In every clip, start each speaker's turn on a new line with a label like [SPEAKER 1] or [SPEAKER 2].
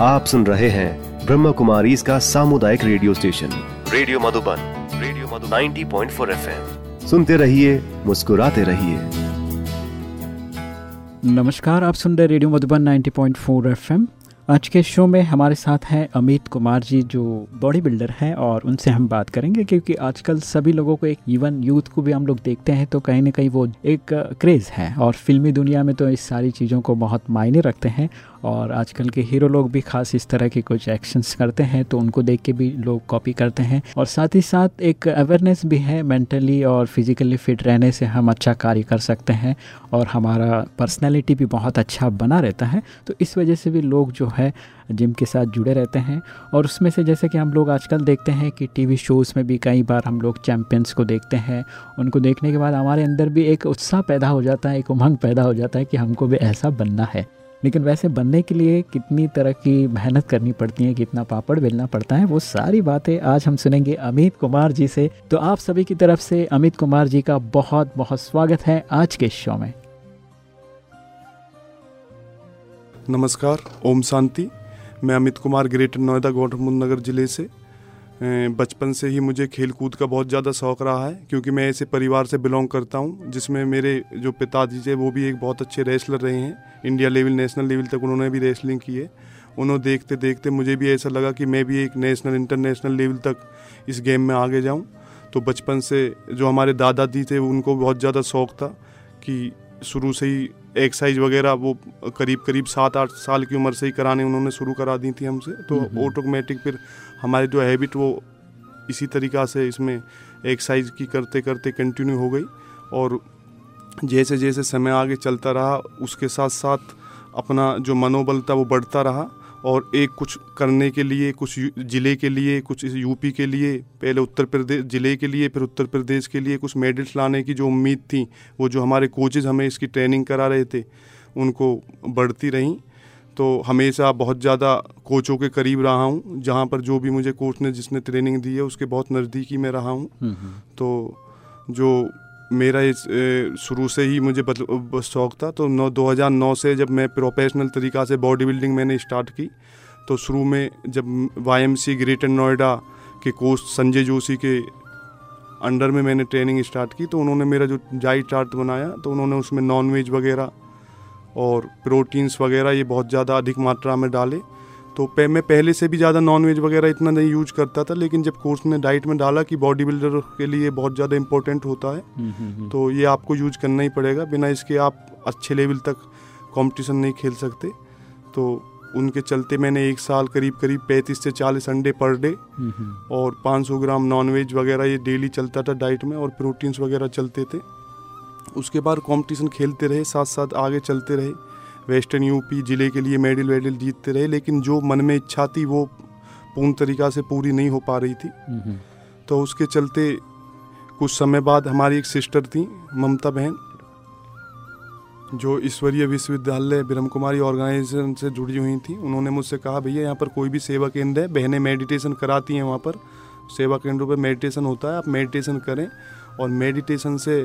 [SPEAKER 1] आप सुन रहे हैं ब्रह्म कुमारी इसका सामुदायिक radio station. Radio Madhuban radio Madhu 90.4 FM. सुनते रहिए मुस्कुराते रहिए।
[SPEAKER 2] नमस्कार आप सुन रहे रेडियो मधुबन 90.4 एफएम। आज के शो में हमारे साथ हैं अमित कुमार जी जो बॉडी बिल्डर हैं और उनसे हम बात करेंगे क्योंकि आजकल सभी लोगों को एक इवन यूथ को भी हम लोग देखते हैं तो कहीं ना कहीं वो एक क्रेज़ है और फिल्मी दुनिया में तो इस सारी चीज़ों को बहुत मायने रखते हैं। और आजकल के हीरो लोग भी खास इस तरह के कुछ एक्शंस करते हैं तो उनको देख के भी लोग कॉपी करते हैं। और साथ ही साथ एक अवेयरनेस भी है मेंटली और फिजिकली फिट रहने से हम अच्छा कार्य कर सकते हैं और हमारा पर्सनैलिटी भी बहुत अच्छा बना रहता है। तो इस वजह से भी लोग जो है जिम के साथ जुड़े रहते हैं और उसमें से जैसे कि हम लोग आजकल देखते हैं कि टीवी शोज़ में भी कई बार हम लोग चैम्पियंस को देखते हैं। उनको देखने के बाद हमारे अंदर भी एक उत्साह पैदा हो जाता है, एक उमंग पैदा हो जाता है कि हमको भी ऐसा बनना है। लेकिन वैसे बनने के लिए कितनी तरह की मेहनत करनी पड़ती है, कितना पापड़ बेलना पड़ता है, वो सारी बातें आज हम सुनेंगे अमित कुमार जी से। तो आप सभी की तरफ़ से अमित कुमार जी का बहुत बहुत स्वागत है आज के शो में।
[SPEAKER 3] नमस्कार, ओम शांति। मैं अमित कुमार, ग्रेटर नोएडा गौतम नगर ज़िले से। बचपन से ही मुझे खेल कूद का बहुत ज़्यादा शौक़ रहा है, क्योंकि मैं ऐसे परिवार से बिलोंग करता हूँ, जिसमें मेरे जो पिताजी थे, वो भी एक बहुत अच्छे रेसलर रहे हैं इंडिया लेवल नेशनल लेवल तक उन्होंने भी रेसलिंग की है। उन्होंने देखते देखते मुझे भी ऐसा लगा कि मैं भी एक नेशनल इंटरनेशनल लेवल तक इस गेम में आगे जाऊँ। तो बचपन से जो हमारे दादाजी थे, उनको बहुत ज़्यादा शौक़ था कि शुरू से ही एक्सरसाइज वगैरह वो करीब करीब सात आठ साल की उम्र से ही कराने उन्होंने शुरू करा दी थी हमसे। तो ऑटोमेटिक फिर हमारी जो हैबिट वो इसी तरीक़ा से इसमें एक्सरसाइज की करते करते कंटिन्यू हो गई और जैसे जैसे समय आगे चलता रहा उसके साथ साथ अपना जो मनोबल था वो बढ़ता रहा। और एक कुछ करने के लिए कुछ ज़िले के लिए कुछ यूपी के लिए पहले उत्तर प्रदेश ज़िले के लिए फिर उत्तर प्रदेश के लिए कुछ मेडल्स लाने की जो उम्मीद थी वो जो हमारे कोचेज़ हमें इसकी ट्रेनिंग करा रहे थे उनको बढ़ती रहीं तो हमेशा बहुत ज़्यादा कोचों के करीब रहा हूँ जहाँ पर जो भी मुझे कोच ने जिसने ट्रेनिंग दी है उसके बहुत नज़दीकी में रहा हूँ हम्म, हम्म। तो जो मेरा इस शुरू से ही मुझे शौक था तो नौ, दो हज़ार नौ से जब मैं प्रोफेशनल तरीक़ा से बॉडी बिल्डिंग मैंने स्टार्ट की तो शुरू में जब Y M C greater Noida के कोच संजय जोशी के अंडर में मैंने ट्रेनिंग स्टार्ट की तो उन्होंने मेरा जो डाइट चार्ट बनाया तो उन्होंने उसमें नॉन वेज वगैरह और प्रोटीन्स वगैरह ये बहुत ज़्यादा अधिक मात्रा में डाले तो पे, मैं पहले से भी ज़्यादा नॉन वेज वगैरह इतना नहीं यूज़ करता था लेकिन जब कोर्स ने डाइट में डाला कि बॉडी बिल्डर के लिए बहुत ज़्यादा इंपॉर्टेंट होता है हम्म, हम्म, हम्म। तो ये आपको यूज़ करना ही पड़ेगा। बिना इसके आप अच्छे लेवल तक कंपटीशन नहीं खेल सकते। तो उनके चलते मैंने एक साल करीब करीब पैंतीस से चालीस अंडे पर डे और 500 ग्राम नॉन वेज वगैरह ये डेली चलता था डाइट में और प्रोटीन्स वगैरह चलते थे। उसके बाद कंपटीशन खेलते रहे साथ साथ आगे चलते रहे। वेस्टर्न यूपी ज़िले के लिए मेडल वेडल जीतते रहे लेकिन जो मन में इच्छा थी वो पूर्ण तरीक़ा से पूरी नहीं हो पा रही थी। तो उसके चलते कुछ समय बाद हमारी एक सिस्टर थी ममता बहन जो ईश्वरीय विश्वविद्यालय ब्रह्म कुमारी ऑर्गेनाइजेशन से जुड़ी हुई थी। उन्होंने मुझसे कहा भैया यहाँ पर कोई भी सेवा केंद्र है बहनें मेडिटेशन कराती हैं वहाँ पर। सेवा केंद्रों पर मेडिटेशन होता है आप मेडिटेशन करें और मेडिटेशन से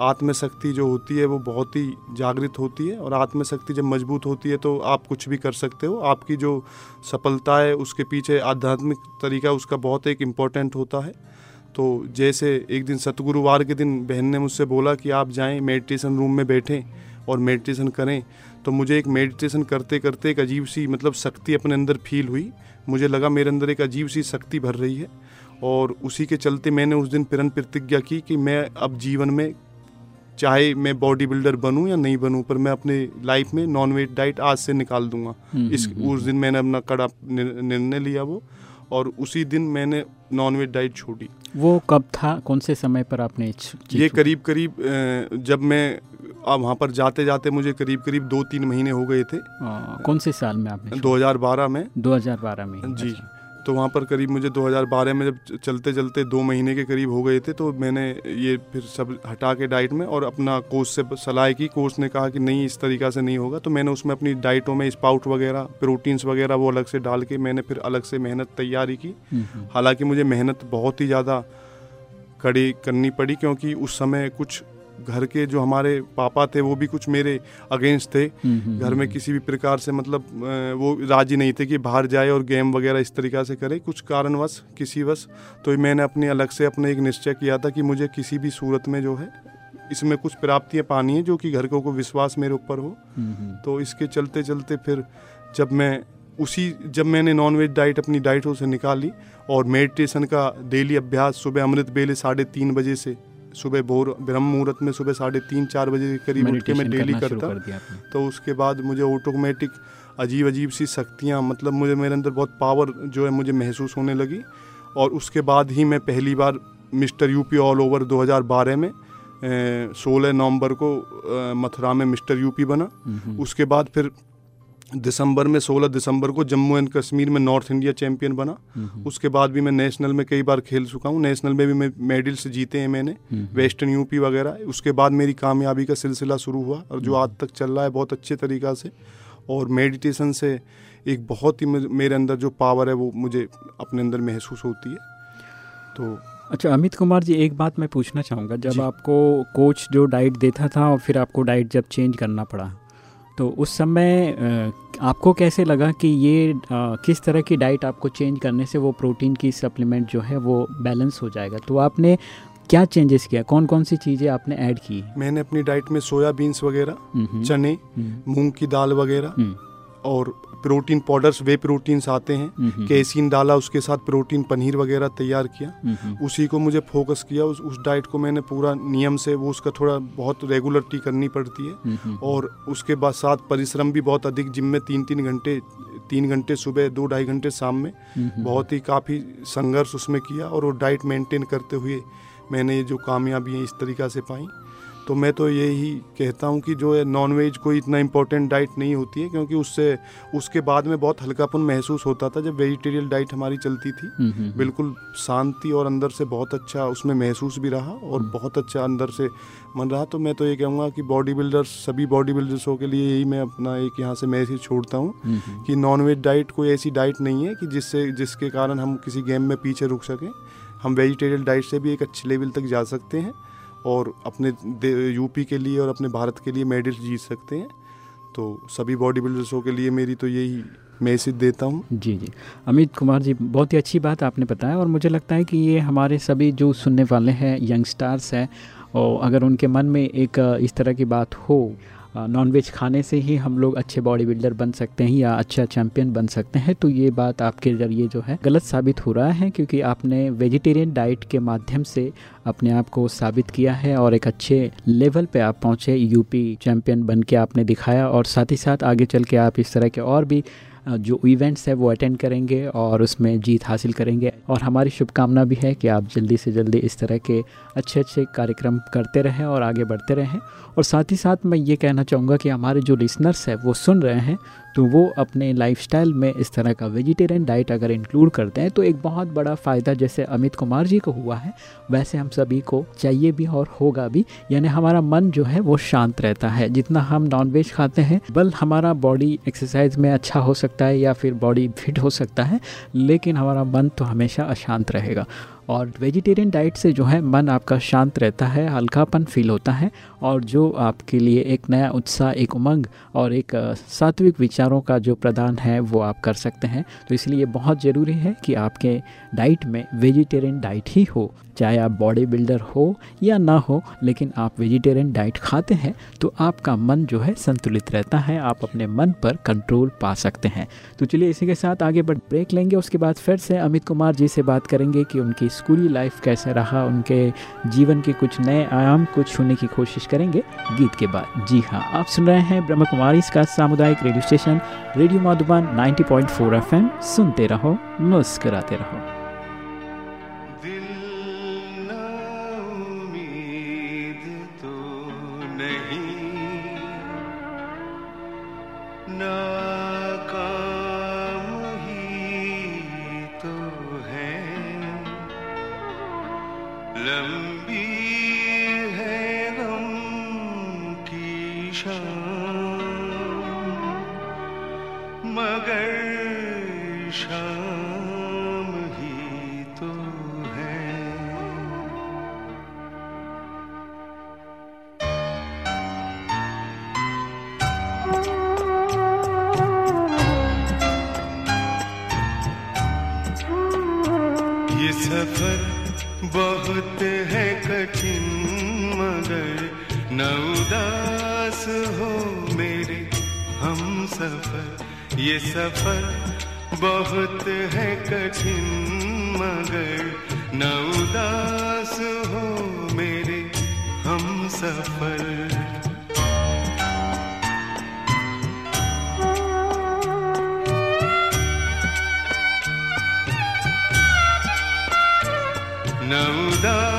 [SPEAKER 3] आत्मशक्ति जो होती है वो बहुत ही जागृत होती है और आत्मशक्ति जब मज़बूत होती है तो आप कुछ भी कर सकते हो। आपकी जो सफलता है, उसके पीछे आध्यात्मिक तरीका, उसका बहुत एक इम्पोर्टेंट होता है। तो जैसे एक दिन सतगुरुवार के दिन बहन ने मुझसे बोला कि आप जाएँ मेडिटेशन रूम में बैठें और मेडिटेशन करें। तो मुझे एक मेडिटेशन करते करते एक अजीब सी मतलब शक्ति अपने अंदर फील हुई। मुझे लगा मेरे अंदर एक अजीब सी शक्ति भर रही है और उसी के चलते मैंने उस दिन प्रण प्रतिज्ञा की कि मैं अब जीवन में चाहे मैं बॉडी बिल्डर बनूं या नहीं बनूं पर मैं अपने लाइफ में नॉन वेज डाइट आज से निकाल दूँगा। हम्म, इस हम्म, उस दिन हम्म। मैंने अपना कड़ा निर्णय लिया वो और उसी दिन मैंने नॉन वेज डाइट छोड़ी।
[SPEAKER 2] वो कब था? कौन से समय पर आपने
[SPEAKER 3] ये करीब करीब जब मैं अब वहाँ पर जाते जाते मुझे करीब करीब दो तीन महीने हो गए थे।
[SPEAKER 2] आ, कौन से साल में आपने
[SPEAKER 3] 2012 में।
[SPEAKER 2] 2012 में
[SPEAKER 3] जी। अच्छा। तो वहाँ पर करीब मुझे 2012 में जब चलते चलते दो महीने के करीब हो गए थे तो मैंने ये फिर सब हटा के डाइट में और अपना कोच से सलाह की। कोच ने कहा कि नहीं इस तरीक़ा से नहीं होगा। तो मैंने उसमें अपनी डाइटों में स्पाउट वगैरह प्रोटीन्स वगैरह वो अलग से डाल के मैंने फिर अलग से मेहनत तैयारी की। हम्म, हम्म। हालाँकि मुझे मेहनत बहुत ही ज़्यादा कड़ी करनी पड़ी क्योंकि उस समय कुछ घर के जो हमारे पापा थे वो भी कुछ मेरे अगेंस्ट थे। घर में किसी भी प्रकार से मतलब वो राज़ी नहीं थे कि बाहर जाए और गेम वगैरह इस तरीक़ा से करे। कुछ कारणवश किसी वश तो मैंने अपने अलग से अपने एक निश्चय किया था कि मुझे किसी भी सूरत में जो है इसमें कुछ प्राप्तियाँ पानी है जो कि घर को को विश्वास मेरे ऊपर हो। तो इसके चलते चलते फिर जब मैं उसी जब मैंने नॉन वेज डाइट अपनी डाइटों से निकाली और मेडिटेशन का डेली अभ्यास सुबह अमृत बेले साढ़े तीन बजे से सुबह भोर ब्रह्म मुहूर्त में सुबह साढ़े तीन चार बजे के करीब उठ के मैं डेली करता कर तो उसके बाद मुझे ऑटोमेटिक अजीब अजीब सी शक्तियाँ मतलब मुझे मेरे अंदर बहुत पावर जो है मुझे महसूस होने लगी। और उसके बाद ही मैं पहली बार मिस्टर यूपी ऑल ओवर 2012 में सोलह नवंबर को मथुरा में मिस्टर यूपी बना। उसके बाद फिर दिसंबर में 16 दिसंबर को जम्मू एंड कश्मीर में नॉर्थ इंडिया चैंपियन बना। उसके बाद भी मैं नेशनल में कई बार खेल चुका हूँ। नेशनल में भी मैं मेडल्स जीते हैं मैंने वेस्टर्न यूपी वगैरह। उसके बाद मेरी कामयाबी का सिलसिला शुरू हुआ और जो आज तक चल रहा है बहुत अच्छे तरीक़ा से और मेडिटेशन से एक बहुत ही मेरे अंदर जो पावर है वो मुझे अपने अंदर महसूस होती है। तो
[SPEAKER 2] अच्छा अमित कुमार जी एक बात मैं पूछना चाहूँगा। जब आपको कोच जो डाइट देता था और फिर आपको डाइट जब चेंज करना पड़ा तो उस समय आपको कैसे लगा कि ये किस तरह की डाइट आपको चेंज करने से वो प्रोटीन की सप्लीमेंट जो है वो बैलेंस हो जाएगा? तो आपने क्या चेंजेस किया? कौन कौन सी चीज़ें आपने ऐड की?
[SPEAKER 3] मैंने अपनी डाइट में सोयाबीन्स वगैरह चने मूंग की दाल वगैरह और प्रोटीन पाउडर्स वे प्रोटीन्स आते हैं। कैसीन डाला उसके साथ प्रोटीन पनीर वगैरह तैयार किया। उसी को मुझे फोकस किया उस उस डाइट को मैंने पूरा नियम से वो उसका थोड़ा बहुत रेगुलरिटी करनी पड़ती है। और उसके बाद साथ परिश्रम भी बहुत अधिक जिम में तीन तीन घंटे तीन घंटे सुबह दो ढाई घंटे शाम में। बहुत ही काफ़ी संघर्ष उसमें किया और वो डाइट मेंटेन करते हुए मैंने ये जो कामयाबियाँ इस तरीक़ा से पाई। तो मैं तो यही कहता हूँ कि जो है नॉन वेज कोई इतना इम्पोर्टेंट डाइट नहीं होती है क्योंकि उससे उसके बाद में बहुत हल्कापन महसूस होता था जब वेजिटेरियन डाइट हमारी चलती थी। हम्म, हम्म, हम्म। बिल्कुल शांति और अंदर से बहुत अच्छा उसमें महसूस भी रहा और बहुत अच्छा अंदर से मन रहा। तो मैं तो ये कहूँगा कि बॉडी बिल्डर्स सभी बॉडी बिल्डर्सों के लिए यही मैं अपना एक यहाँ से मैसेज छोड़ता हूँ कि नॉन वेज डाइट कोई ऐसी डाइट नहीं है कि जिससे जिसके कारण हम किसी गेम में पीछे रुक सकें। हम वेजिटेरियन डाइट से भी एक अच्छे लेवल तक जा सकते हैं। और अपने यूपी के लिए और अपने भारत के लिए मेडल्स जीत सकते हैं। तो सभी बॉडी बिल्डर्सों के लिए मेरी तो यही मैसेज देता हूँ।
[SPEAKER 2] जी जी। अमित कुमार जी, बहुत ही अच्छी बात आपने बताया और मुझे लगता है कि ये हमारे सभी जो सुनने वाले हैं, यंगस्टार्स हैं, और अगर उनके मन में एक, इस तरह की बात हो नॉनवेज खाने से ही हम लोग अच्छे बॉडी बिल्डर बन सकते हैं या अच्छा चैम्पियन बन सकते हैं। तो ये बात आपके ज़रिए जो है गलत साबित हो रहा है क्योंकि आपने वेजिटेरियन डाइट के माध्यम से अपने आप को साबित किया है और एक अच्छे लेवल पे आप पहुँचे। यूपी चैम्पियन बन के आपने दिखाया और साथ ही साथ आगे चल के आप इस तरह के और भी जो इवेंट्स है, वो अटेंड करेंगे और उसमें जीत हासिल करेंगे। और हमारी शुभकामना भी है कि आप जल्दी से जल्दी इस तरह के अच्छे अच्छे कार्यक्रम करते रहें और आगे बढ़ते रहें। और साथ ही साथ मैं ये कहना चाहूँगा कि हमारे जो लिसनर्स हैं, वो सुन रहे हैं तो वो अपने लाइफस्टाइल में इस तरह का वेजिटेरियन डाइट अगर इंक्लूड करते हैं तो एक बहुत बड़ा फ़ायदा जैसे अमित कुमार जी को हुआ है, वैसे हम सभी को चाहिए भी और होगा भी। यानी हमारा मन जो है वो शांत रहता है। जितना हम नॉनवेज खाते हैं, बल हमारा बॉडी एक्सरसाइज में अच्छा हो सकता है या फिर बॉडी फिट हो सकता है, लेकिन हमारा मन तो हमेशा अशांत रहेगा। और वेजिटेरियन डाइट से जो है मन आपका शांत रहता है, हल्कापन फील होता है और जो आपके लिए एक नया उत्साह, एक उमंग और एक सात्विक विचारों का जो प्रदान है, वो आप कर सकते हैं। तो इसलिए बहुत ज़रूरी है कि आपके डाइट में वेजिटेरियन डाइट ही हो। चाहे आप बॉडी बिल्डर हो या ना हो, लेकिन आप वेजिटेरियन डाइट खाते हैं तो आपका मन जो है संतुलित रहता है। आप अपने मन पर कंट्रोल पा सकते हैं। तो चलिए इसी के साथ आगे बढ़, ब्रेक लेंगे। उसके बाद फिर से अमित कुमार जी से बात करेंगे कि उनकी स्कूली लाइफ कैसे रहा, उनके जीवन के कुछ नए आयाम को छूने की कोशिश करेंगे गीत के बाद। जी हाँ आप सुन रहे हैं ब्रह्म कुमारी, इसका सामुदायिक radio station, radio Madhuban 90.4 FM. सुनते रहो, मुस्कराते रहो।
[SPEAKER 4] सफ़र बहुत है कठिन, मगर न उदास हो मेरे हम सफ़र। ये सफ़र बहुत है कठिन, मगर न उदास हो मेरे हम सफ़र। उदास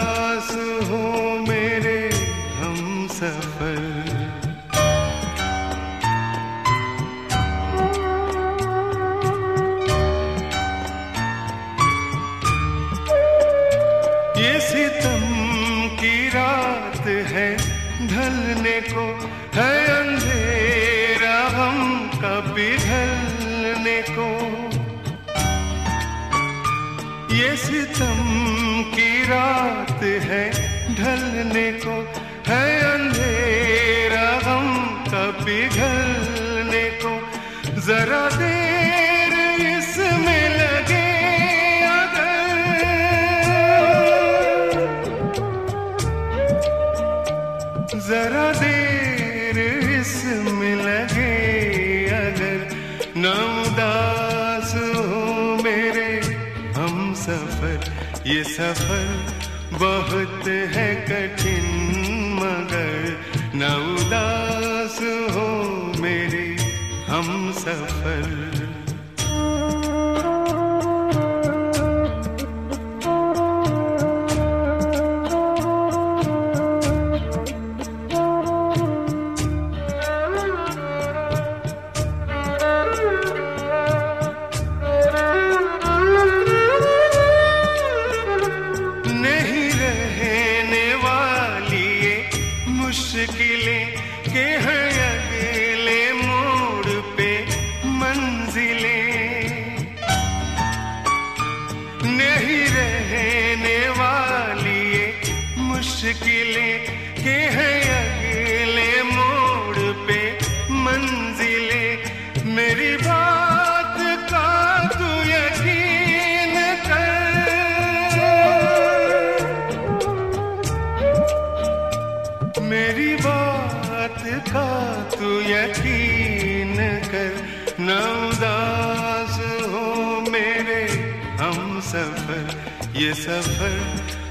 [SPEAKER 4] ये सफ़र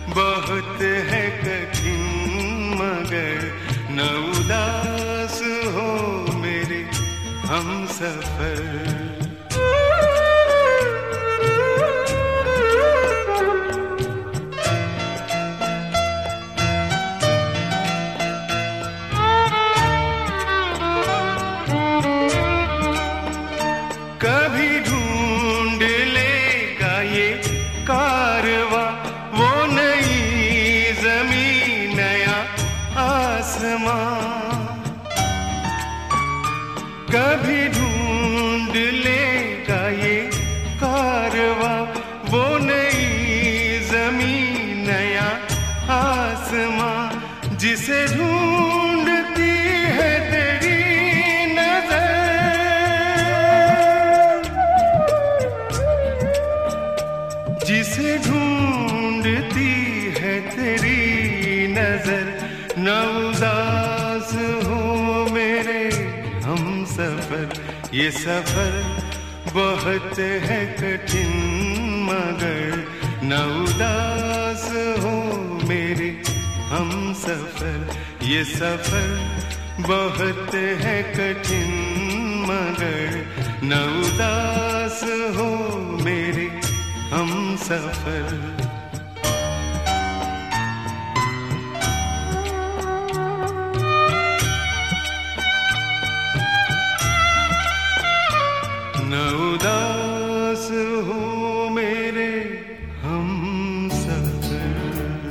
[SPEAKER 4] बहुत है कठिन कभी ढूंढ ये सफ़र बहुत है कठिन, मगर न उदास हो मेरे हम सफ़र। ये सफ़र बहुत है कठिन, मगर न उदास हो मेरे हम सफ़र।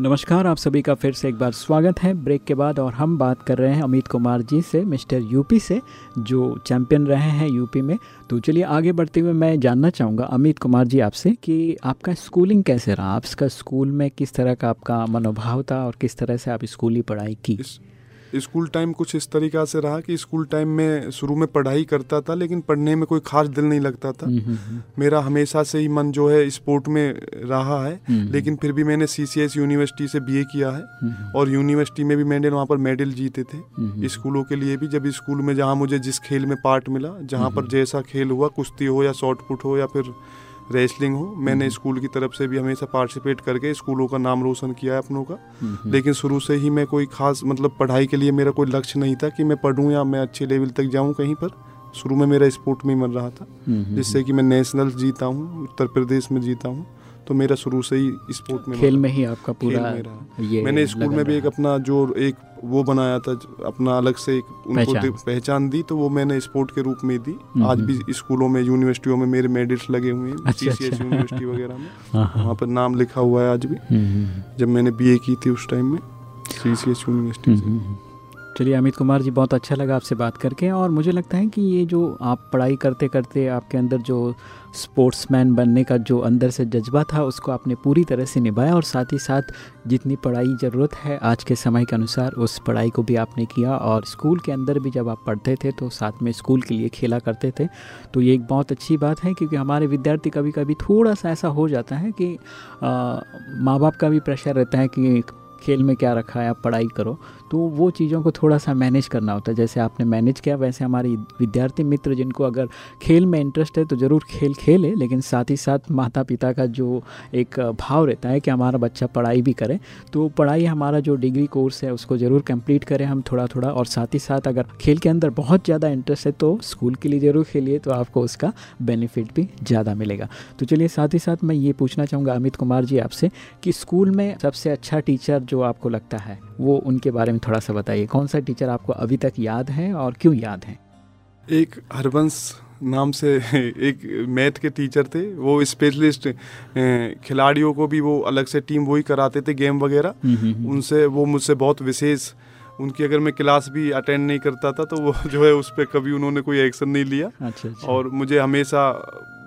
[SPEAKER 2] नमस्कार, आप सभी का फिर से एक बार स्वागत है। ब्रेक के बाद और हम बात कर रहे हैं अमित कुमार जी से, मिस्टर यूपी से, जो चैंपियन रहे हैं यूपी में। तो चलिए आगे बढ़ते हुए मैं जानना चाहूँगा अमित कुमार जी आपसे कि आपका स्कूलिंग कैसे रहा? आपका स्कूल में किस तरह का आपका मनोभाव था और किस तरह से आप स्कूली पढ़ाई की?
[SPEAKER 3] स्कूल टाइम कुछ इस तरीका से रहा कि स्कूल टाइम में शुरू में पढ़ाई करता था लेकिन पढ़ने में कोई खास दिल नहीं लगता था।
[SPEAKER 2] हम्म, हम्म, हम्म।
[SPEAKER 3] मेरा हमेशा से ही मन जो है स्पोर्ट में रहा है लेकिन फिर भी मैंने सी यूनिवर्सिटी से बीए किया है और यूनिवर्सिटी में भी मैंने वहाँ पर मेडल जीते थे। स्कूलों के लिए भी जब स्कूल में जहाँ मुझे जिस खेल में पार्ट मिला जहाँ पर जैसा खेल हुआ कुश्ती हो या शॉर्ट पुट हो या फिर रेसलिंग हो। मैंने
[SPEAKER 2] हम्म।
[SPEAKER 3] स्कूल की तरफ़ से भी हमेशा पार्टिसिपेट करके स्कूलों का नाम रोशन किया है अपनों का।
[SPEAKER 2] हम्म,
[SPEAKER 3] लेकिन शुरू से ही मैं कोई खास मतलब पढ़ाई के लिए मेरा कोई लक्ष्य नहीं था कि मैं पढ़ूँ या मैं अच्छे लेवल तक जाऊँ कहीं पर। शुरू में मेरा स्पोर्ट में ही मन रहा था
[SPEAKER 2] हम्म,
[SPEAKER 3] जिससे कि मैं नेशनल जीता हूँ उत्तर प्रदेश में जीता हूँ। तो मेरा शुरू से ही स्पोर्ट में
[SPEAKER 2] खेल में ही आपका पूरा
[SPEAKER 3] में।
[SPEAKER 2] ये
[SPEAKER 3] मैंने स्कूल में भी एक अपना जो एक वो बनाया था अपना अलग से एक उनको
[SPEAKER 2] पहचान।
[SPEAKER 3] पहचान दी तो वो मैंने स्पोर्ट के रूप में दी
[SPEAKER 2] हम्म,
[SPEAKER 3] आज
[SPEAKER 2] हम्म।
[SPEAKER 3] भी स्कूलों में यूनिवर्सिटियों में मेरे मेडल्स लगे हुए हैं
[SPEAKER 2] अच्छा, अच्छा।
[SPEAKER 3] यूनिवर्सिटी वगैरह में
[SPEAKER 2] हाँ, हाँ।
[SPEAKER 3] वहाँ पर नाम लिखा हुआ है आज भी
[SPEAKER 2] हम्म, हम्म,
[SPEAKER 3] जब मैंने बीए की थी उस टाइम में सीसीएस यूनिवर्सिटी
[SPEAKER 2] हम्म,
[SPEAKER 3] से
[SPEAKER 2] हम्म। चलिए अमित कुमार जी, बहुत अच्छा लगा आपसे बात करके और मुझे लगता है कि ये जो आप पढ़ाई करते करते आपके अंदर जो स्पोर्ट्समैन बनने का जो अंदर से जज्बा था, उसको आपने पूरी तरह से निभाया और साथ ही साथ जितनी पढ़ाई ज़रूरत है आज के समय के अनुसार उस पढ़ाई को भी आपने किया और स्कूल के अंदर भी जब आप पढ़ते थे तो साथ में स्कूल के लिए खेला करते थे। तो ये एक बहुत अच्छी बात है क्योंकि हमारे विद्यार्थी कभी कभी थोड़ा सा ऐसा हो जाता है कि माँ बाप का भी प्रेशर रहता है कि खेल में क्या रखा है, आप पढ़ाई करो तो वो चीज़ों को थोड़ा सा मैनेज करना होता है। जैसे आपने मैनेज किया, वैसे हमारे विद्यार्थी मित्र जिनको अगर खेल में इंटरेस्ट है तो ज़रूर खेल खेले, लेकिन साथ ही साथ माता पिता का जो एक भाव रहता है कि हमारा बच्चा पढ़ाई भी करे तो पढ़ाई हमारा जो डिग्री कोर्स है, उसको ज़रूर कंप्लीट करें हम थोड़ा थोड़ा और साथ ही साथ अगर खेल के अंदर बहुत ज़्यादा इंटरेस्ट है तो स्कूल के लिए ज़रूर खेलिए तो आपको उसका बेनिफिट भी ज़्यादा मिलेगा। तो चलिए साथ ही साथ मैं ये पूछना चाहूँगा अमित कुमार जी आपसे कि स्कूल में सबसे अच्छा टीचर जो आपको लगता है वो उनके बारे में थोड़ा सा बताइए। कौन सा टीचर आपको अभी तक याद है और क्यों याद है?
[SPEAKER 3] एक हरबंश नाम से एक मैथ के टीचर थे। वो स्पेशलिस्ट खिलाड़ियों को भी वो अलग से टीम वही कराते थे गेम वगैरह। उनसे वो मुझसे बहुत विशेष उनकी अगर मैं क्लास भी अटेंड नहीं करता था तो वो जो है उस पर कभी उन्होंने कोई एक्शन नहीं लिया।
[SPEAKER 2] अच्छा अच्छा।
[SPEAKER 3] और मुझे हमेशा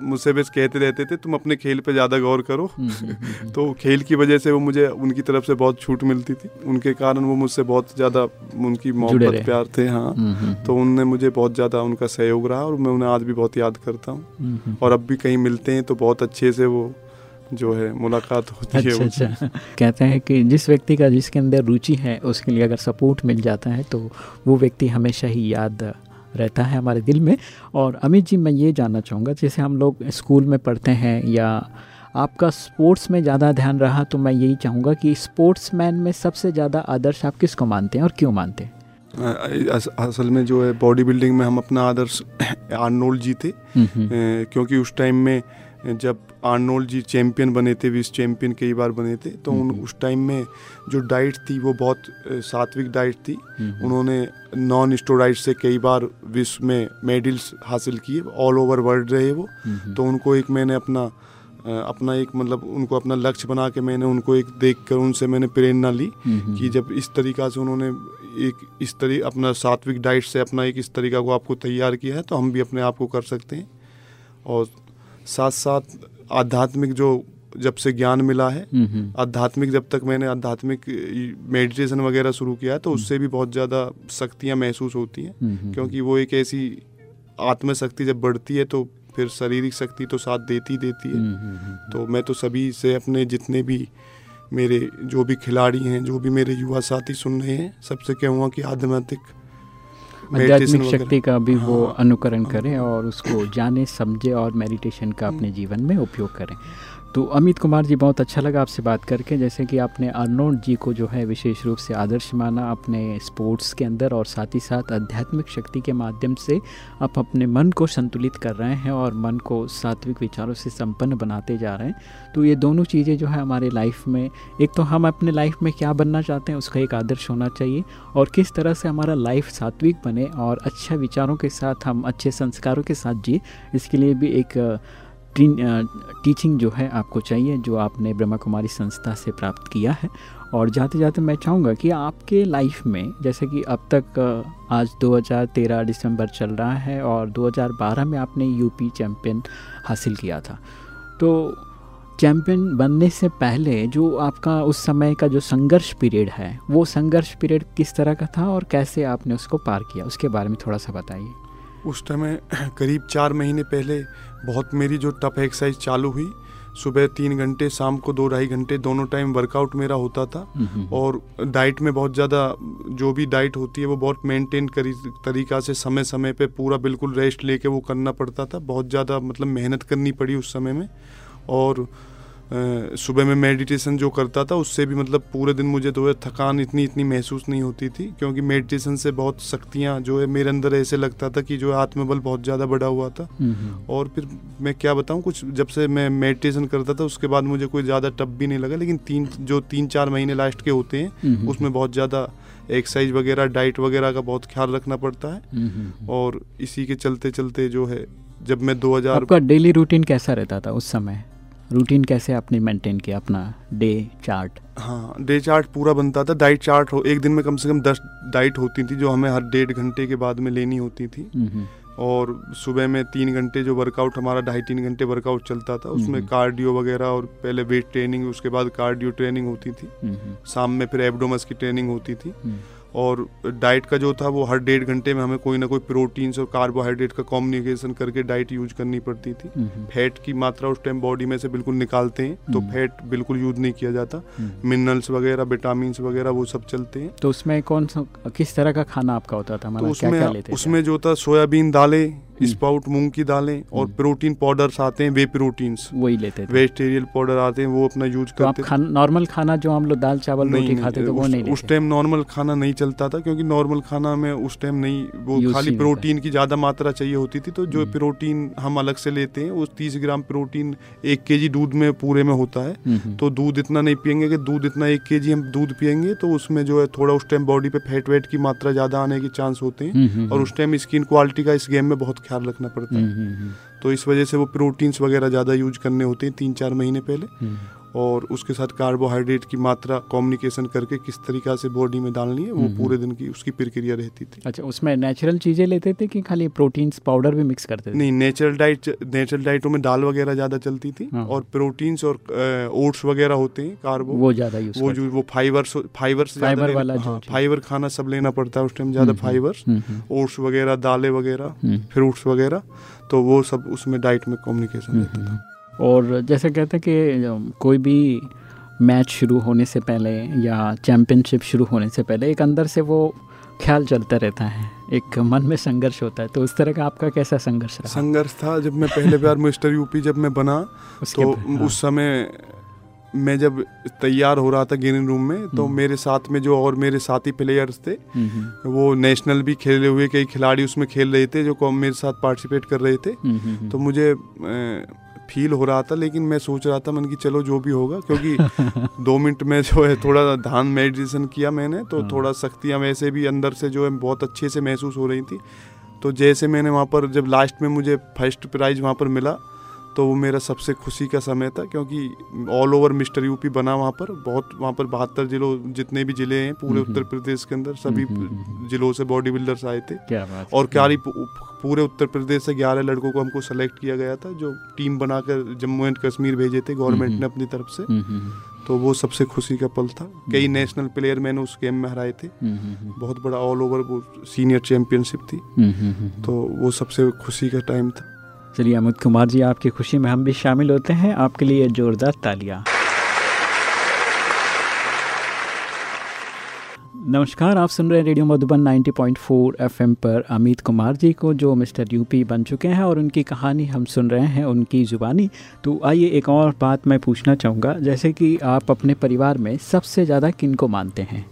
[SPEAKER 3] मुझसे बस कहते रहते थे तुम अपने खेल पे ज़्यादा गौर करो।
[SPEAKER 2] हम्म, हम्म, हम्म,
[SPEAKER 3] तो खेल की वजह से वो मुझे उनकी तरफ़ से बहुत छूट मिलती थी। उनके कारण वो मुझसे बहुत ज़्यादा उनकी। मोहब्बत प्यार थे हाँ। तो उनने मुझे बहुत ज़्यादा उनका सहयोग रहा और मैं उन्हें आज भी बहुत याद करता हूँ। और अब भी कहीं मिलते हैं तो बहुत अच्छे से वो जो है मुलाकात होती है
[SPEAKER 2] अच्छा
[SPEAKER 3] उनसे।
[SPEAKER 2] अच्छा। कहते हैं कि जिस व्यक्ति का जिसके अंदर रुचि है उसके लिए अगर सपोर्ट मिल जाता है तो वो व्यक्ति हमेशा ही याद रहता है हमारे दिल में। और अमित जी मैं ये जानना चाहूँगा जैसे हम लोग स्कूल में पढ़ते हैं या आपका स्पोर्ट्स में ज़्यादा ध्यान रहा तो मैं यही चाहूँगा कि स्पोर्ट्समैन में सबसे ज़्यादा आदर्श आप किसको मानते हैं और क्यों मानते हैं?
[SPEAKER 3] असल में जो है बॉडी बिल्डिंग में हम अपना आदर्श आर्नोल्ड जी थे।
[SPEAKER 2] हम्म, हम्म,
[SPEAKER 3] क्योंकि उस टाइम में जब आर्नोल्ड जी चैंपियन बने थे विश्व चैंपियन कई बार बने थे तो उन
[SPEAKER 2] हम्म।
[SPEAKER 3] उस टाइम में जो डाइट थी वो बहुत सात्विक डाइट थी।
[SPEAKER 2] हम्म,
[SPEAKER 3] उन्होंने नॉन स्टोराइड से कई बार विश्व में मेडल्स हासिल किए ऑल ओवर वर्ल्ड रहे वो।
[SPEAKER 2] हम्म,
[SPEAKER 3] तो उनको एक मैंने अपना अपना एक मतलब उनको अपना लक्ष्य बना के मैंने उनको एक देख कर उनसे मैंने प्रेरणा ली कि जब इस तरीका से उन्होंने एक इस तरी अपना सात्विक डाइट से अपना एक इस तरीका को आपको तैयार किया है तो हम भी अपने आप को कर सकते हैं। और साथ साथ आध्यात्मिक जो जब से ज्ञान मिला है
[SPEAKER 2] हम्म, हम्म,
[SPEAKER 3] आध्यात्मिक जब तक मैंने आध्यात्मिक मेडिटेशन वगैरह शुरू किया है तो उससे भी बहुत ज़्यादा शक्तियाँ महसूस होती हैं।
[SPEAKER 2] हम्म,
[SPEAKER 3] क्योंकि वो एक ऐसी आत्मशक्ति जब बढ़ती है तो फिर शारीरिक शक्ति तो साथ देती देती है। तो मैं तो सभी से अपने जितने भी मेरे जो भी खिलाड़ी हैं जो भी मेरे युवा साथी सुन रहे हैं सबसे कहूँगा कि आध्यात्मिक
[SPEAKER 2] आध्यात्मिक शक्ति का भी हाँ, वो
[SPEAKER 3] हाँ,
[SPEAKER 2] अनुकरण करें और उसको जाने समझे और मेडिटेशन का अपने जीवन में उपयोग करें। तो अमित कुमार जी, बहुत अच्छा लगा आपसे बात करके। जैसे कि आपने अर्नोल्ड जी को जो है विशेष रूप से आदर्श माना अपने स्पोर्ट्स के अंदर और साथ ही साथ आध्यात्मिक शक्ति के माध्यम से आप अपने मन को संतुलित कर रहे हैं और मन को सात्विक विचारों से संपन्न बनाते जा रहे हैं। तो ये दोनों चीज़ें जो है हमारे लाइफ में, एक तो हम अपने लाइफ में क्या बनना चाहते हैं, उसका एक आदर्श होना चाहिए और किस तरह से हमारा लाइफ सात्विक बने और अच्छा विचारों के साथ हम अच्छे संस्कारों के साथ जिए, इसके लिए भी एक टीचिंग जो है आपको चाहिए, जो आपने ब्रह्मा कुमारी संस्था से प्राप्त किया है। और जाते जाते मैं चाहूँगा कि आपके लाइफ में, जैसे कि अब तक आज 2013 दिसंबर चल रहा है और 2012 में आपने यूपी चैम्पियन हासिल किया था। तो चैम्पियन बनने से पहले जो आपका उस समय का जो संघर्ष पीरियड है, वो संघर्ष पीरियड किस तरह का था और कैसे आपने उसको पार किया? उसके बारे में थोड़ा सा बताइए।
[SPEAKER 3] उस टाइम करीब चार महीने पहले बहुत मेरी जो टफ एक्सरसाइज चालू हुई सुबह तीन घंटे शाम को दो ढाई घंटे दोनों टाइम वर्कआउट मेरा होता था। और डाइट में बहुत ज़्यादा जो भी डाइट होती है वो बहुत मेंटेन करी तरीका से समय समय पे पूरा बिल्कुल रेस्ट लेके वो करना पड़ता था। बहुत ज़्यादा मतलब मेहनत करनी पड़ी उस समय में। और सुबह में मेडिटेशन जो करता था उससे भी मतलब पूरे दिन मुझे तो थकान इतनी इतनी महसूस नहीं होती थी क्योंकि मेडिटेशन से बहुत शक्तियाँ जो है मेरे अंदर ऐसे लगता था कि जो आत्मबल बहुत ज़्यादा बढ़ा हुआ था। और फिर मैं क्या बताऊँ कुछ जब से मैं मेडिटेशन करता था उसके बाद मुझे कोई ज़्यादा टप भी नहीं लगा लेकिन तीन जो तीन चार महीने लास्ट के होते हैं उसमें बहुत ज़्यादा एक्सरसाइज वगैरह डाइट वगैरह का बहुत ख्याल रखना पड़ता है। और इसी के चलते चलते जो है जब मैं 2000
[SPEAKER 2] आपका डेली रूटीन कैसा रहता था उस समय? रूटीन कैसे आपने मेंटेन किया अपना डे चार्ट
[SPEAKER 3] हाँ डे चार्ट पूरा बनता था। डाइट चार्ट हो एक दिन में कम से कम दस डाइट होती थी जो हमें हर डेढ़ घंटे के बाद में लेनी होती थी। और सुबह में तीन घंटे जो वर्कआउट हमारा ढाई तीन घंटे वर्कआउट चलता था। उसमें कार्डियो वगैरह और पहले वेट ट्रेनिंग उसके बाद कार्डियो ट्रेनिंग होती थी। शाम में फिर एबडोमस की ट्रेनिंग होती थी। और डाइट का जो था वो हर डेढ़ घंटे में हमें कोई ना कोई प्रोटीन्स और कार्बोहाइड्रेट का कॉम्युनिकेशन करके डाइट यूज़ करनी पड़ती थी। फैट की मात्रा उस टाइम बॉडी में से बिल्कुल निकालते हैं तो फैट बिल्कुल यूज़ नहीं किया जाता। मिनरल्स वगैरह विटामिन वगैरह वो सब चलते हैं।
[SPEAKER 2] तो उसमें कौन सा किस तरह का खाना आपका होता था?
[SPEAKER 3] तो उसमें क्या क्या उसमें जो था सोयाबीन दालें स्पाउट मूंग की दालें और प्रोटीन पाउडर्स आते हैं वे प्रोटीन
[SPEAKER 2] वही लेते थे।
[SPEAKER 3] वेजिटेरियल पाउडर आते हैं वो अपना यूज़
[SPEAKER 2] तो करते हैं नॉर्मल खाना जो हम लोग दाल चावल रोटी खाते तो वो नहीं
[SPEAKER 3] उस टाइम नॉर्मल खाना नहीं चलता था क्योंकि नॉर्मल खाना में उस टाइम नहीं वो खाली प्रोटीन की ज़्यादा मात्रा चाहिए होती थी तो जो प्रोटीन हम अलग से लेते हैं उस तीस ग्राम प्रोटीन एक के दूध में पूरे में होता है। तो दूध इतना नहीं पियेंगे कि दूध इतना एक के हम दूध पियेंगे तो उसमें जो है थोड़ा उस टाइम बॉडी पे फैट वेट की मात्रा ज़्यादा आने के चांस होते हैं और उस टाइम स्किन क्वालिटी का इस गेम में बहुत ख्याल रखना पड़ता है। तो इस वजह से वो प्रोटीन्स वगैरह ज़्यादा यूज़ करने होते हैं तीन चार महीने पहले। और उसके साथ कार्बोहाइड्रेट की मात्रा कम्युनिकेशन करके किस तरीका से बॉडी में डालनी है वो पूरे दिन की उसकी प्रक्रिया रहती थी।
[SPEAKER 2] अच्छा उसमें नेचुरल चीज़ें लेते थे कि खाली प्रोटीन्स पाउडर भी मिक्स करते थे?
[SPEAKER 3] नहीं नेचुरल डाइट नेचुरल डाइटों में दाल वगैरह ज़्यादा चलती थी हाँ। और प्रोटीन्स और ओट्स वगैरह होते हैं कार्बो
[SPEAKER 2] वो ज़्यादा यूज़
[SPEAKER 3] वो जो वो फाइबर्स फाइबर्स
[SPEAKER 2] फाइबर वाला
[SPEAKER 3] फाइबर हाँ, खाना सब लेना पड़ता है उस टाइम ज़्यादा फाइबर ओट्स वगैरह दालें वगैरह फ्रूट्स वगैरह तो वो सब उसमें डाइट में कम्युनिकेशन रहता था।
[SPEAKER 2] और जैसे कहते हैं कि कोई भी मैच शुरू होने से पहले या चैम्पियनशिप शुरू होने से पहले एक अंदर से वो ख्याल चलता रहता है एक मन में संघर्ष होता है। तो उस तरह का आपका कैसा संघर्ष रहा?
[SPEAKER 3] संघर्ष था जब मैं पहले बार मिस्टर यूपी जब मैं बना तो हाँ। उस समय मैं जब तैयार हो रहा था गेमिंग रूम में तो हम्म। मेरे साथ में जो और मेरे साथी प्लेयर्स थे वो नेशनल भी खेले हुए कई खिलाड़ी उसमें खेल रहे थे जो मेरे साथ पार्टिसिपेट कर रहे थे। तो मुझे फील हो रहा था लेकिन मैं सोच रहा था मन की चलो जो भी होगा क्योंकि दो मिनट में जो है थोड़ा ध्यान मेडिटेशन किया मैंने तो हाँ। थोड़ा सख्तियाँ वैसे भी अंदर से जो है बहुत अच्छे से महसूस हो रही थी तो जैसे मैंने वहाँ पर जब लास्ट में मुझे फ़र्स्ट प्राइज वहाँ पर मिला तो वो मेरा सबसे खुशी का समय था क्योंकि ऑल ओवर मिस्टर यूपी बना वहाँ पर बहुत वहाँ पर बहत्तर जिलों जितने भी ज़िले हैं पूरे उत्तर प्रदेश के अंदर सभी जिलों से बॉडी बिल्डर्स आए थे।
[SPEAKER 2] क्या बात
[SPEAKER 3] और क्या पूरे उत्तर प्रदेश से ग्यारह लड़कों को हमको सेलेक्ट किया गया था जो टीम बनाकर जम्मू एंड कश्मीर भेजे थे गवर्नमेंट ने अपनी तरफ़ से। तो वो सबसे खुशी का पल था। कई नेशनल प्लेयर मैंने उस गेम में हराए थे। बहुत बड़ा ऑल ओवर वो सीनियर चैंपियनशिप थी। तो वो सबसे खुशी का टाइम था।
[SPEAKER 2] चलिए अमित कुमार जी आपकी खुशी में हम भी शामिल होते हैं। आपके लिए जोरदार तालियाँ। नमस्कार आप सुन रहे हैं रेडियो मधुबन 90.4 एफएम पर अमित कुमार जी को जो मिस्टर यूपी बन चुके हैं और उनकी कहानी हम सुन रहे हैं उनकी ज़ुबानी। तो आइए एक और बात मैं पूछना चाहूँगा जैसे कि आप अपने परिवार में सबसे ज़्यादा किन को मानते हैं?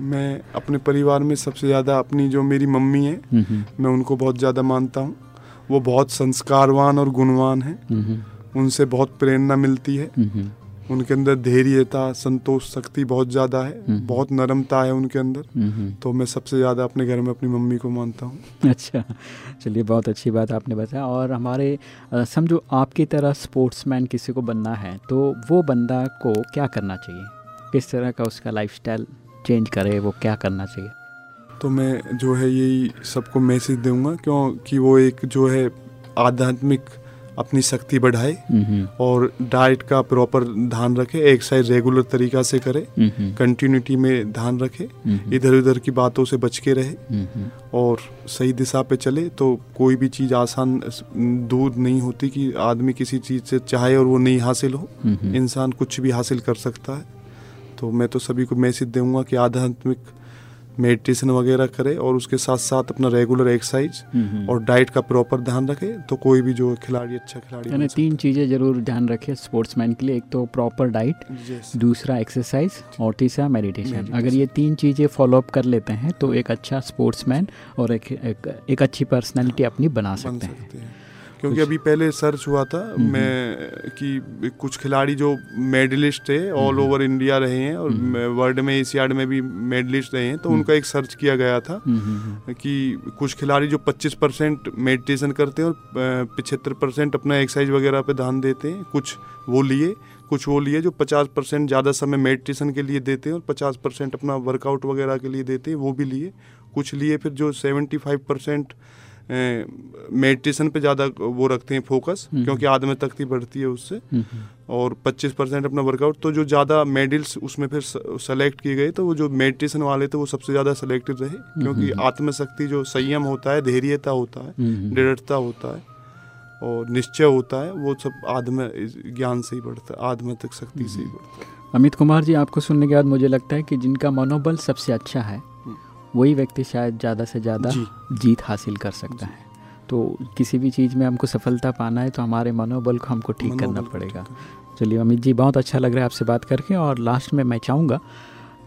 [SPEAKER 3] मैं अपने परिवार में सबसे ज़्यादा अपनी जो मेरी मम्मी है मैं उनको बहुत ज़्यादा मानता हूँ। वो बहुत संस्कारवान और गुणवान है। उनसे बहुत प्रेरणा मिलती है। उनके अंदर धैर्यता संतोष शक्ति बहुत ज़्यादा है। बहुत नरमता है उनके अंदर। तो मैं सबसे ज़्यादा अपने घर में अपनी मम्मी को मानता हूँ।
[SPEAKER 2] अच्छा चलिए बहुत अच्छी बात आपने बताया। और हमारे समझो आपकी तरह स्पोर्ट्समैन किसी को बनना है तो वो बंदा को क्या करना चाहिए? किस तरह का उसका लाइफस्टाइल चेंज करे वो क्या करना चाहिए?
[SPEAKER 3] तो मैं जो है यही सबको मैसेज दूँगा क्योंकि वो एक जो है आध्यात्मिक अपनी शक्ति बढ़ाए और डाइट का प्रॉपर ध्यान रखे एक्सरसाइज रेगुलर तरीका से करे कंटिन्यूटी में ध्यान रखे इधर उधर की बातों से बच के रहे और सही दिशा पे चले तो कोई भी चीज़ आसान दूर नहीं होती कि आदमी किसी चीज़ से चाहे और वो नहीं हासिल हो। इंसान कुछ भी हासिल कर सकता है। तो मैं तो सभी को मैसेज दूँगा कि आध्यात्मिक मेडिटेशन वगैरह करे और उसके साथ साथ अपना रेगुलर एक्सरसाइज और डाइट का प्रॉपर ध्यान रखे तो कोई भी जो खिलाड़ी अच्छा खिलाड़ी
[SPEAKER 2] यानी तीन चीज़ें ज़रूर ध्यान रखिए स्पोर्ट्समैन के लिए। एक तो प्रॉपर डाइट. दूसरा एक्सरसाइज और तीसरा मेडिटेशन अगर ये तीन चीज़ें फॉलो अप कर लेते हैं तो एक अच्छा स्पोर्ट्समैन और एक, एक एक अच्छी पर्सनैलिटी अपनी बना सकते हैं।
[SPEAKER 3] क्योंकि अभी पहले सर्च हुआ था
[SPEAKER 2] हम्म।
[SPEAKER 3] मैं कि कुछ खिलाड़ी जो मेडलिस्ट थे ऑल
[SPEAKER 2] हम्म।
[SPEAKER 3] ओवर इंडिया रहे हैं और
[SPEAKER 2] हम्म।
[SPEAKER 3] वर्ल्ड में एशियाड में भी मेडलिस्ट रहे हैं तो
[SPEAKER 2] हम्म।
[SPEAKER 3] उनका एक सर्च किया गया था
[SPEAKER 2] हम्म, हम्म, हम्म,
[SPEAKER 3] कि कुछ खिलाड़ी जो 25 परसेंट मेडिटेशन करते हैं और पिछहत्तर परसेंट अपना एक्सरसाइज वगैरह पे ध्यान देते हैं कुछ वो लिए कुछ वो लिए जो 50 परसेंट ज़्यादा समय मेडिटेशन के लिए देते हैं और 50 परसेंट अपना वर्कआउट वगैरह के लिए देते हैं वो भी लिए कुछ लिए फिर जो 75 परसेंट मेडिटेशन पे ज़्यादा वो रखते हैं फोकस
[SPEAKER 2] हम्म।
[SPEAKER 3] क्योंकि आदमी तख्ती बढ़ती है उससे।
[SPEAKER 2] हम्म, हम्म,
[SPEAKER 3] और 25 परसेंट अपना वर्कआउट तो जो ज़्यादा मेडल्स उसमें फिर सेलेक्ट किए गए तो वो जो मेडिटेशन वाले थे वो सबसे ज़्यादा सेलेक्टेड रहे क्योंकि। आत्मशक्ति जो संयम होता है धैर्यता होता है दृढ़ता होता है और निश्चय होता है वो सब आत्म ज्ञान से ही बढ़ता है आत्मतक शक्ति से ही बढ़ता है।
[SPEAKER 2] अमित कुमार जी आपको सुनने के बाद मुझे लगता है कि जिनका मनोबल सबसे अच्छा है वही व्यक्ति शायद ज़्यादा से ज़्यादा
[SPEAKER 3] जी।
[SPEAKER 2] जीत हासिल कर सकता है। तो किसी भी चीज़ में हमको सफलता पाना है तो हमारे मनोबल को हमको ठीक करना पड़ेगा। चलिए अमित जी बहुत अच्छा लग रहा है आपसे बात करके और लास्ट में मैं चाहूँगा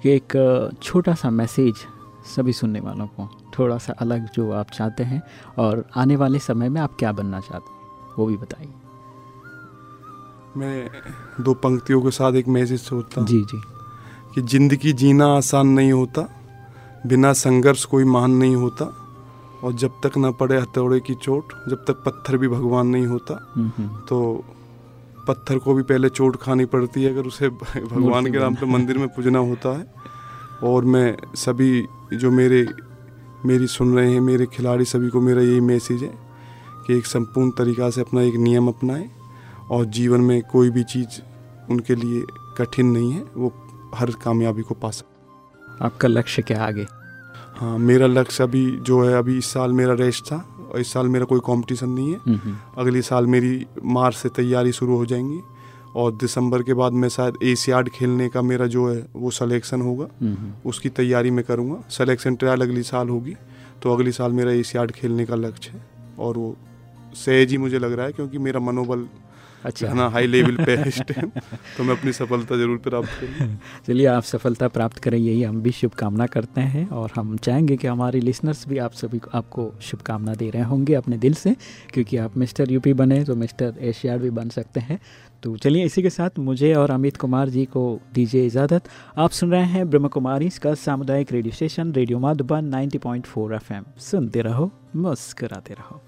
[SPEAKER 2] कि एक छोटा सा मैसेज सभी सुनने वालों को थोड़ा सा अलग जो आप चाहते हैं और आने वाले समय में आप क्या बनना चाहते हैं वो भी बताइए।
[SPEAKER 3] मैं दो पंक्तियों के साथ एक मैसेज सोचता हूँ।
[SPEAKER 2] जी जी।
[SPEAKER 3] कि ज़िंदगी जीना आसान नहीं होता बिना संघर्ष कोई महान नहीं होता और जब तक ना पड़े हथौड़े की चोट जब तक पत्थर भी भगवान नहीं होता तो पत्थर को भी पहले चोट खानी पड़ती है अगर उसे भगवान के नाम पे
[SPEAKER 2] बना।
[SPEAKER 3] मंदिर में पूजना होता है। और मैं सभी जो मेरे मेरी सुन रहे हैं मेरे खिलाड़ी सभी को मेरा यही मैसेज है कि एक संपूर्ण तरीका से अपना एक नियम अपनाएँ और जीवन में कोई भी चीज़ उनके लिए कठिन नहीं है वो हर कामयाबी को पा सकते
[SPEAKER 2] आपका लक्ष्य क्या आगे?
[SPEAKER 3] हाँ मेरा लक्ष्य अभी जो है अभी इस साल मेरा रेस्ट था और इस साल मेरा कोई कंपटीशन नहीं है।
[SPEAKER 2] हम्म,
[SPEAKER 3] साल मेरी मार्च से तैयारी शुरू हो जाएँगी और दिसंबर के बाद मैं शायद एशियाड खेलने का मेरा जो है वो सिलेक्शन होगा। उसकी तैयारी मैं करूँगा। सिलेक्शन ट्रायल अगली साल होगी तो अगले साल मेरा एशियाड खेलने का लक्ष्य है और वो सहज ही मुझे लग रहा है क्योंकि मेरा मनोबल
[SPEAKER 2] अच्छा।
[SPEAKER 3] है ना हाई लेवल पे है इस टाइम तो मैं अपनी सफलता ज़रूर प्राप्त करूँ
[SPEAKER 2] चलिए आप सफलता प्राप्त करें यही हम भी शुभकामना करते हैं और हम चाहेंगे कि हमारे लिसनर्स भी आप सभी को आपको शुभकामना दे रहे होंगे अपने दिल से क्योंकि आप मिस्टर यूपी बने तो मिस्टर एशियाड भी बन सकते हैं। तो चलिए इसी के साथ मुझे और अमित कुमार जी को दीजिए इजाज़त। आप सुन रहे हैं ब्रह्म कुमारी इसका सामुदायिक radio station radio Madhuban 90.4 FM. सुनते रहो मुस्कराते रहो।